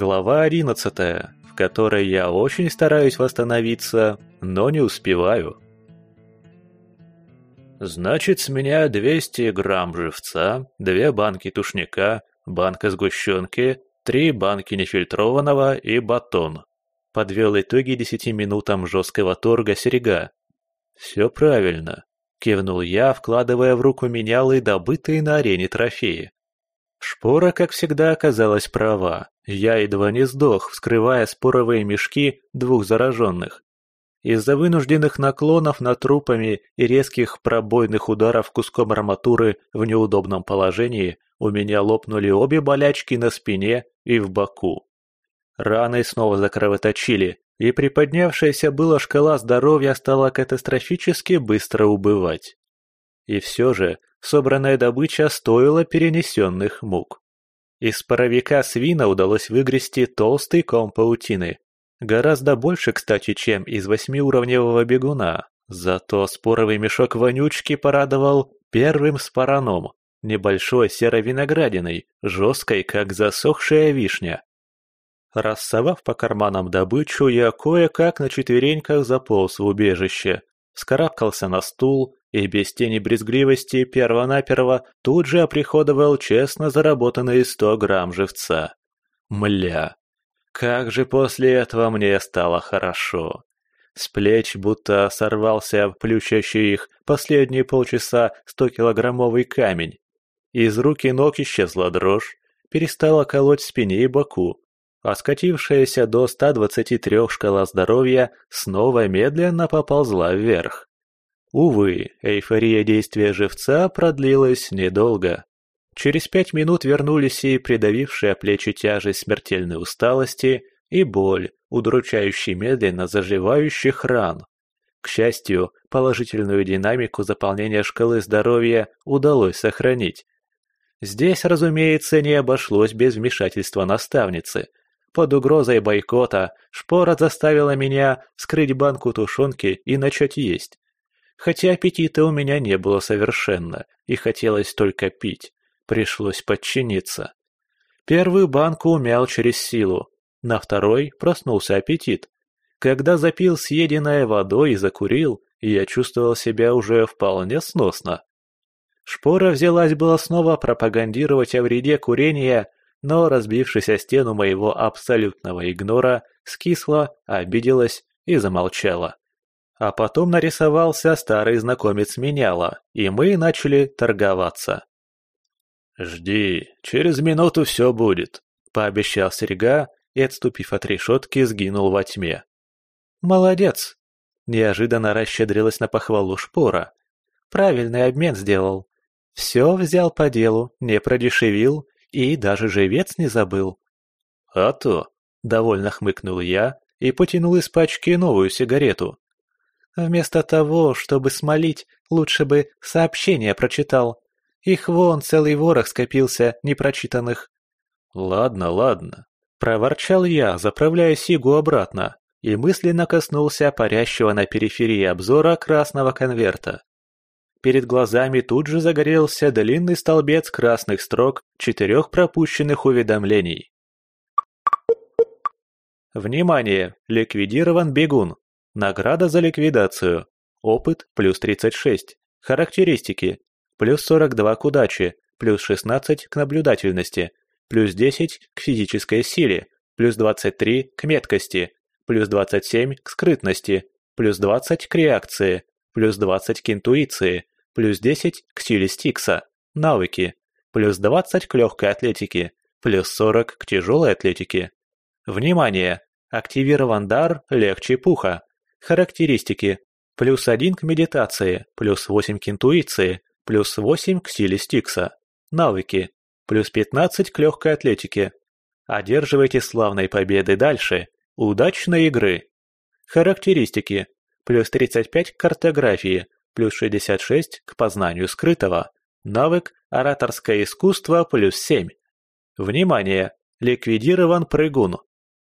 Глава одиннадцатая, в которой я очень стараюсь восстановиться, но не успеваю. Значит, с меня 200 грамм живца, две банки тушника, банка сгущенки, три банки нефильтрованного и батон. Подвел итоги десяти минутам жесткого торга серега. Все правильно. Кивнул я, вкладывая в руку менялы добытые на арене трофеи. Шпора, как всегда, оказалась права. Я едва не сдох, вскрывая споровые мешки двух зараженных. Из-за вынужденных наклонов над трупами и резких пробойных ударов куском арматуры в неудобном положении у меня лопнули обе болячки на спине и в боку. Раны снова закровоточили, и приподнявшаяся была шкала здоровья стала катастрофически быстро убывать. И все же собранная добыча стоила перенесенных мук. Из паровика свина удалось выгрести толстый ком паутины. Гораздо больше, кстати, чем из восьмиуровневого бегуна. Зато споровый мешок вонючки порадовал первым спараном, небольшой серой виноградиной, жесткой, как засохшая вишня. Рассовав по карманам добычу, я кое-как на четвереньках заполз в убежище, скарабкался на стул и без тени брезгливости перво-наперво тут же оприходовал честно заработанные сто грамм живца. Мля, как же после этого мне стало хорошо. С плеч будто сорвался плющащий их последние полчаса стокилограммовый камень. Из рук и ног исчезла дрожь, перестала колоть спине и боку, а скатившаяся до 123 шкала здоровья снова медленно поползла вверх. Увы, эйфория действия живца продлилась недолго. Через пять минут вернулись и придавившая плечи тяжесть смертельной усталости и боль, удручающей медленно заживающих ран. К счастью, положительную динамику заполнения шкалы здоровья удалось сохранить. Здесь, разумеется, не обошлось без вмешательства наставницы – под угрозой бойкота шпора заставила меня вскрыть банку тушенки и начать есть. Хотя аппетита у меня не было совершенно, и хотелось только пить. Пришлось подчиниться. Первую банку умял через силу, на второй проснулся аппетит. Когда запил съеденное водой и закурил, я чувствовал себя уже вполне сносно. Шпора взялась было снова пропагандировать о вреде курения, но, разбившись о стену моего абсолютного игнора, скисла, обиделась и замолчала. А потом нарисовался старый знакомец меняла, и мы начали торговаться. «Жди, через минуту все будет», — пообещал Серега и, отступив от решетки, сгинул во тьме. «Молодец!» — неожиданно расщедрилась на похвалу шпора. «Правильный обмен сделал. Все взял по делу, не продешевил и даже живец не забыл. «А то!» — довольно хмыкнул я и потянул из пачки новую сигарету. Вместо того, чтобы смолить, лучше бы сообщения прочитал. Их вон целый ворох скопился, непрочитанных. «Ладно, ладно», — проворчал я, заправляя сигу обратно, и мысленно коснулся парящего на периферии обзора красного конверта. Перед глазами тут же загорелся длинный столбец красных строк четырех пропущенных уведомлений. Внимание! Ликвидирован бегун. Награда за ликвидацию. Опыт плюс 36. Характеристики. Плюс 42 к удаче, плюс 16 к наблюдательности, плюс 10 к физической силе, плюс 23 к меткости, плюс 27 к скрытности, плюс 20 к реакции, плюс 20 к интуиции, плюс 10 к силе Стикса, навыки, плюс 20 к легкой атлетике, плюс 40 к тяжелой атлетике. Внимание! Активирован дар легче пуха. Характеристики. Плюс 1 к медитации, плюс 8 к интуиции, плюс 8 к силе Стикса. Навыки. Плюс 15 к легкой атлетике. Одерживайте славной победы дальше. Удачной игры. Характеристики. Плюс 35 к картографии, плюс 66 к познанию скрытого. Навык «Ораторское искусство» плюс 7. Внимание! Ликвидирован прыгун.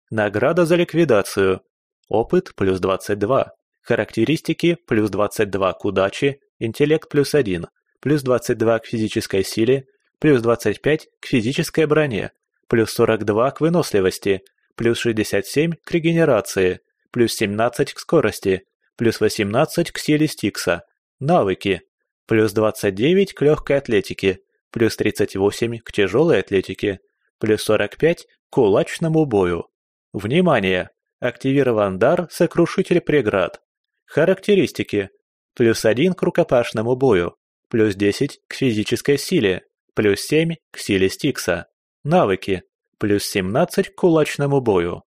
Награда за ликвидацию. Опыт плюс 22. Характеристики плюс 22 к удаче, интеллект плюс 1, плюс 22 к физической силе, плюс 25 к физической броне, плюс 42 к выносливости, плюс 67 к регенерации, плюс 17 к скорости, плюс 18 к силе Стикса. Навыки. Плюс 29 к легкой атлетике, плюс 38 к тяжелой атлетике, плюс 45 к кулачному бою. Внимание! Активирован дар «Сокрушитель преград». Характеристики. Плюс 1 к рукопашному бою, плюс 10 к физической силе, плюс 7 к силе Стикса. Навыки. Плюс 17 к кулачному бою.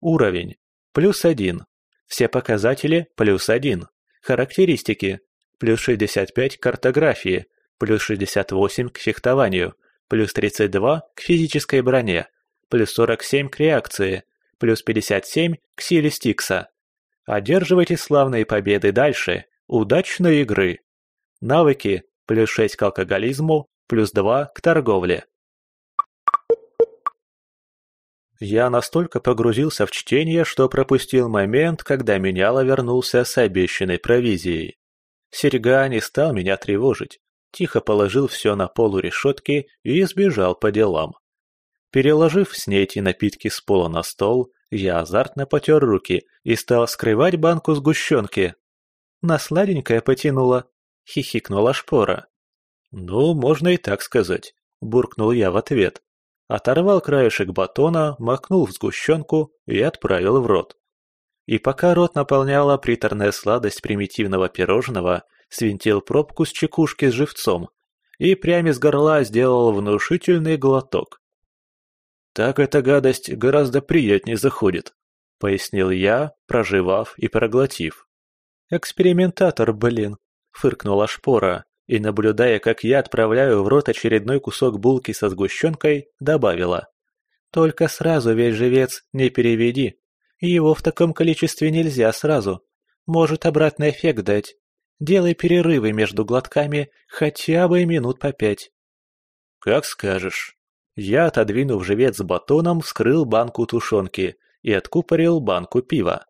Уровень. Плюс 1. Все показатели плюс 1. Характеристики. Плюс 65 к картографии, плюс 68 к фехтованию, плюс 32 к физической броне, плюс 47 к реакции, плюс 57 к силе Стикса. Одерживайте славные победы дальше. Удачной игры! Навыки плюс 6 к алкоголизму, плюс 2 к торговле. Я настолько погрузился в чтение, что пропустил момент, когда меняло вернулся с обещанной провизией. Серега не стал меня тревожить, тихо положил все на полу решетки и сбежал по делам. Переложив с ней эти напитки с пола на стол, я азартно потер руки и стал скрывать банку сгущенки. На сладенькое потянуло, хихикнула шпора. «Ну, можно и так сказать», – буркнул я в ответ. Оторвал краешек батона, макнул в сгущенку и отправил в рот. И пока рот наполняла приторная сладость примитивного пирожного, свинтил пробку с чекушки с живцом и прямо из горла сделал внушительный глоток. «Так эта гадость гораздо приятнее заходит», — пояснил я, проживав и проглотив. «Экспериментатор, блин», — фыркнула шпора, и, наблюдая, как я отправляю в рот очередной кусок булки со сгущенкой, добавила. «Только сразу весь живец не переведи. Его в таком количестве нельзя сразу. Может обратный эффект дать. Делай перерывы между глотками хотя бы минут по пять». «Как скажешь». Я, отодвинув живец батоном, вскрыл банку тушенки и откупорил банку пива.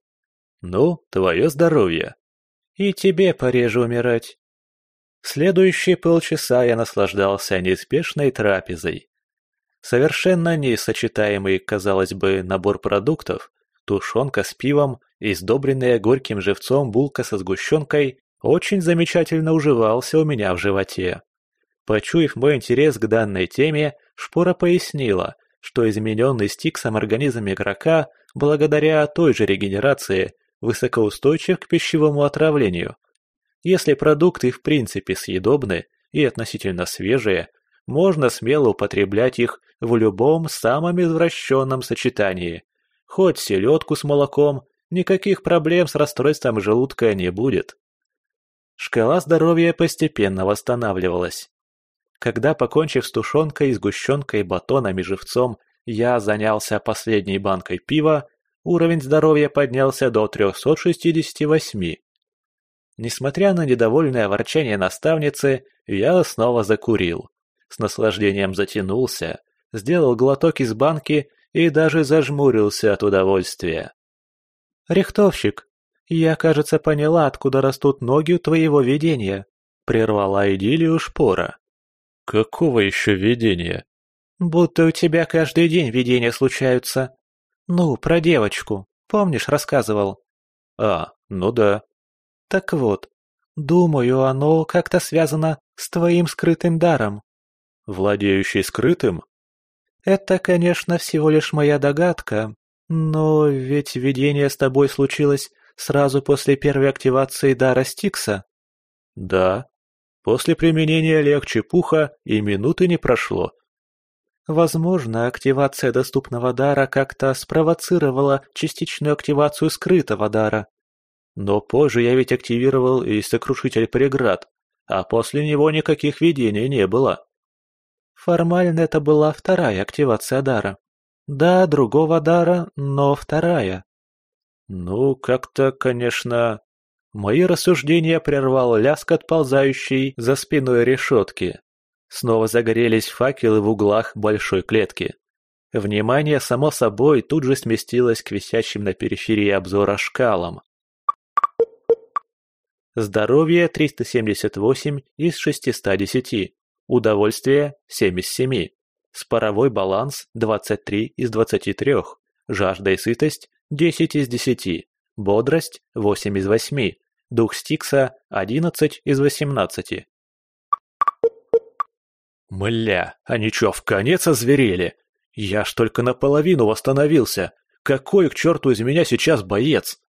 «Ну, твое здоровье!» «И тебе пореже умирать!» Следующие полчаса я наслаждался неспешной трапезой. Совершенно несочетаемый, казалось бы, набор продуктов, тушенка с пивом и сдобренная горьким живцом булка со сгущенкой очень замечательно уживался у меня в животе. Почуяв мой интерес к данной теме, Шпора пояснила, что измененный стиксом организм игрока, благодаря той же регенерации, высокоустойчив к пищевому отравлению, если продукты в принципе съедобны и относительно свежие, можно смело употреблять их в любом самом извращенном сочетании. Хоть селедку с молоком, никаких проблем с расстройством желудка не будет. Шкала здоровья постепенно восстанавливалась. Когда, покончив с тушенкой, сгущенкой, батоном и живцом, я занялся последней банкой пива, уровень здоровья поднялся до 368. Несмотря на недовольное ворчание наставницы, я снова закурил. С наслаждением затянулся, сделал глоток из банки и даже зажмурился от удовольствия. «Рихтовщик, я, кажется, поняла, откуда растут ноги у твоего видения», — прервала идиллию шпора. «Какого еще видения?» «Будто у тебя каждый день видения случаются. Ну, про девочку, помнишь, рассказывал?» «А, ну да», так вот, думаю, оно как-то связано с твоим скрытым даром. Владеющий скрытым? Это, конечно, всего лишь моя догадка, но ведь видение с тобой случилось сразу после первой активации дара Стикса. Да. После применения легче пуха и минуты не прошло. Возможно, активация доступного дара как-то спровоцировала частичную активацию скрытого дара. Но позже я ведь активировал и сокрушитель преград, а после него никаких видений не было. Формально это была вторая активация дара. Да, другого дара, но вторая. Ну, как-то, конечно... Мои рассуждения прервал лязг отползающей за спиной решетки. Снова загорелись факелы в углах большой клетки. Внимание, само собой, тут же сместилось к висящим на периферии обзора шкалам. Здоровье 378 из 610. Удовольствие 7 из 7. Споровой баланс 23 из 23. Жажда и сытость 10 из 10. Бодрость 8 из 8. Дух Стикса 11 из 18. Мля, они чё, в конец озверели? Я ж только наполовину восстановился. Какой к черту из меня сейчас боец?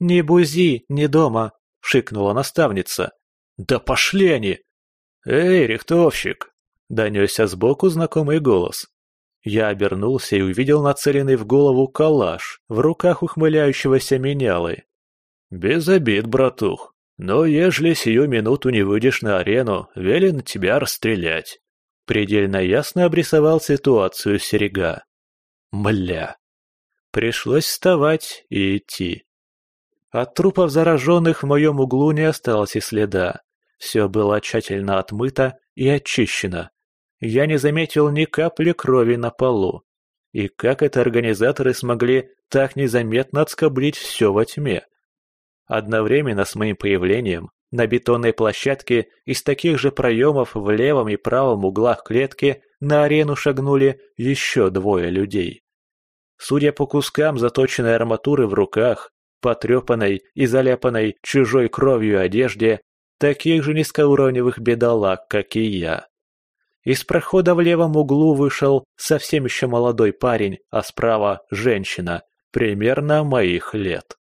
«Не бузи, не дома», — шикнула наставница. «Да пошли они!» «Эй, рихтовщик!» — донесся сбоку знакомый голос. Я обернулся и увидел нацеленный в голову калаш в руках ухмыляющегося менялы. «Без обид, братух, но ежели сию минуту не выйдешь на арену, велен тебя расстрелять». Предельно ясно обрисовал ситуацию Серега. Мля. Пришлось вставать и идти. От трупов зараженных в моем углу не осталось и следа. Все было тщательно отмыто и очищено. Я не заметил ни капли крови на полу. И как это организаторы смогли так незаметно отскоблить все во тьме? Одновременно с моим появлением на бетонной площадке из таких же проемов в левом и правом углах клетки на арену шагнули еще двое людей. Судя по кускам заточенной арматуры в руках, потрепанной и заляпанной чужой кровью одежде, таких же низкоуровневых бедолаг, как и я. Из прохода в левом углу вышел совсем еще молодой парень, а справа – женщина, примерно моих лет.